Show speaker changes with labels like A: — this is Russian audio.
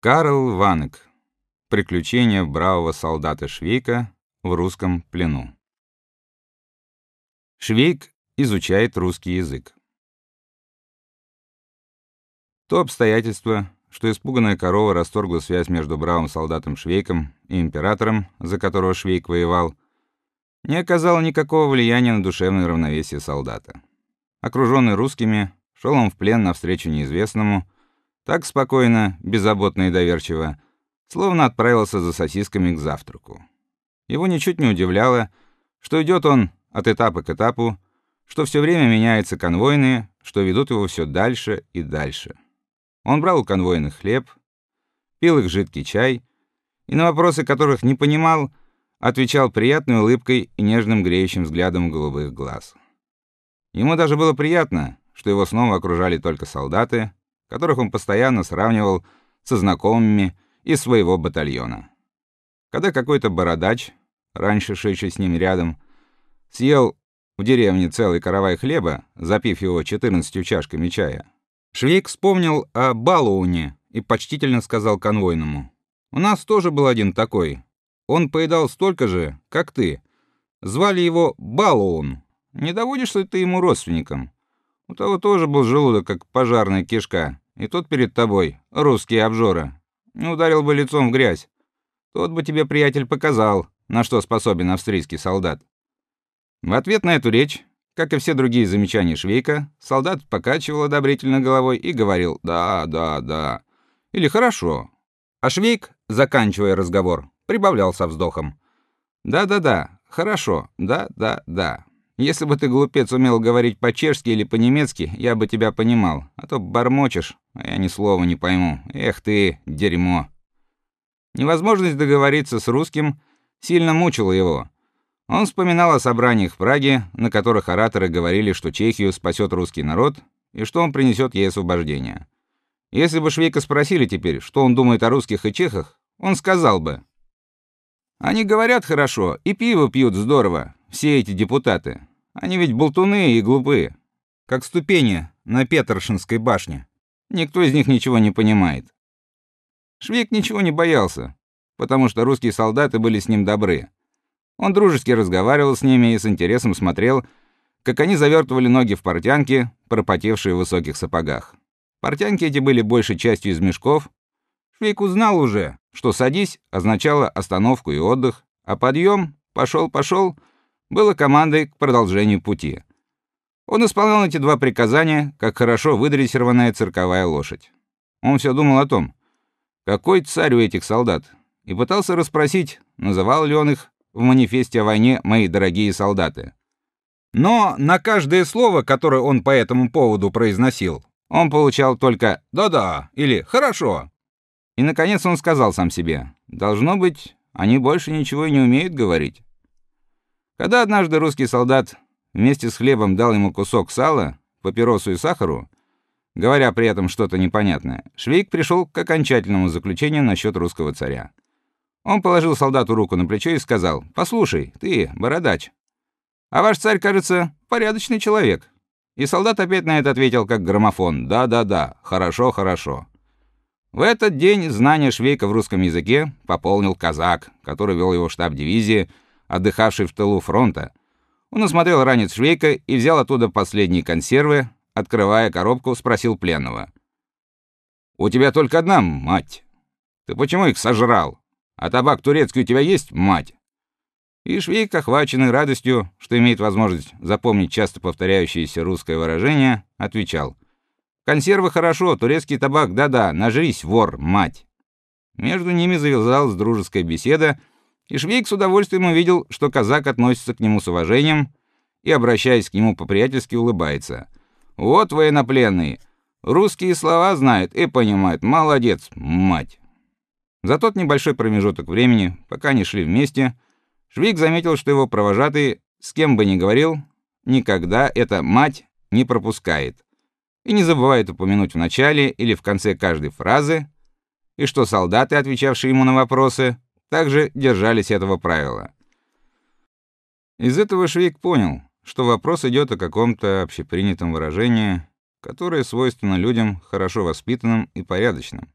A: Карл Ванек. Приключения бравого солдата Швейка в русском плену. Швейк изучает русский язык. То обстоятельство, что испуганная корова расторгла связь между бравым солдатом Швейком и императором, за которого Швейк воевал, не оказало никакого влияния на душевное равновесие солдата. Окруженный русскими, шел он в плен навстречу неизвестному, так спокойно, беззаботно и доверчиво, словно отправился за сосисками к завтраку. Его ничуть не удивляло, что идет он от этапа к этапу, что все время меняются конвойные, что ведут его все дальше и дальше. Он брал у конвойных хлеб, пил их жидкий чай, и на вопросы, которых не понимал, отвечал приятной улыбкой и нежным греющим взглядом голубых глаз. Ему даже было приятно, что его снова окружали только солдаты, которых он постоянно сравнивал со знакомыми из своего батальона. Когда какой-то бородач, раньше шедший с ним рядом, съел в деревне целый каравай хлеба, запив его 14 чашками чая, Швейк вспомнил о Балууне и почтительно сказал конвойному: "У нас тоже был один такой. Он поедал столько же, как ты. Звали его Балуун. Не доводишь ли ты ему родственником?" У того тоже был желудок, как пожарная кишка, и тот перед тобой, русский обжора. Ударил бы лицом в грязь. Тот бы тебе, приятель, показал, на что способен австрийский солдат. В ответ на эту речь, как и все другие замечания Швейка, солдат покачивал одобрительно головой и говорил «да, да, да» или «хорошо». А Швейк, заканчивая разговор, прибавлял со вздохом «да-да-да, хорошо, да-да-да». Если бы ты, глупец, умел говорить по-чешски или по-немецки, я бы тебя понимал. А то бормочешь, а я ни слова не пойму. Эх ты, дерьмо. Невозможность договориться с русским сильно мучила его. Он вспоминал о собраниях в Праге, на которых ораторы говорили, что Чехию спасет русский народ и что он принесет ей освобождение. Если бы Швейка спросили теперь, что он думает о русских и чехах, он сказал бы: "Они говорят хорошо и пиво пьют здорово, все эти депутаты. Они ведь болтуны и глупые, как ступени на Петершинской башне. Никто из них ничего не понимает. Швейк ничего не боялся, потому что русские солдаты были с ним добры. Он дружески разговаривал с ними и с интересом смотрел, как они завертывали ноги в портянки, пропотевшие в высоких сапогах. Портянки эти были большей частью из мешков. Швейк узнал уже, что садись означало остановку и отдых, а подъем, пошел, пошел было командой к продолжению пути. Он исполнял эти два приказания, как хорошо выдрессированная цирковая лошадь. Он все думал о том, какой царь у этих солдат, и пытался расспросить, называл ли он их в манифесте о войне «Мои дорогие солдаты». Но на каждое слово, которое он по этому поводу произносил, он получал только «да-да» или «хорошо». И, наконец, он сказал сам себе, «Должно быть, они больше ничего не умеют говорить». Когда однажды русский солдат вместе с хлебом дал ему кусок сала, папиросу и сахару, говоря при этом что-то непонятное, Швейк пришел к окончательному заключению насчет русского царя. Он положил солдату руку на плечо и сказал: "Послушай, ты, бородач, а ваш царь, кажется, порядочный человек". И солдат опять на это ответил как граммофон: "Да-да-да, хорошо, хорошо". В этот день знание Швейка в русском языке пополнил казак, который вел его штаб дивизии отдыхавший в тылу фронта. Он осмотрел ранец Швейка и взял оттуда последние консервы, открывая коробку, спросил пленного: "У тебя только одна, мать? Ты почему их сожрал? А табак турецкий у тебя есть, мать?" И Швейк, охваченный радостью, что имеет возможность запомнить часто повторяющееся русское выражение, отвечал: "Консервы хорошо, турецкий табак, да-да, нажрись, вор, мать". Между ними завязалась дружеская беседа, и Швейк с удовольствием увидел, что казак относится к нему с уважением и, обращаясь к нему по-приятельски, улыбается. «Вот военнопленный. Русские слова знает и понимает. Молодец, мать!» За тот небольшой промежуток времени, пока они шли вместе, Швейк заметил, что его провожатый, с кем бы ни говорил, никогда эта «мать» не пропускает и не забывает упомянуть в начале или в конце каждой фразы, и что солдаты, отвечавшие ему на вопросы, также держались этого правила. Из этого Швейк понял, что вопрос идет о каком-то общепринятом выражении, которое свойственно людям хорошо воспитанным и порядочным.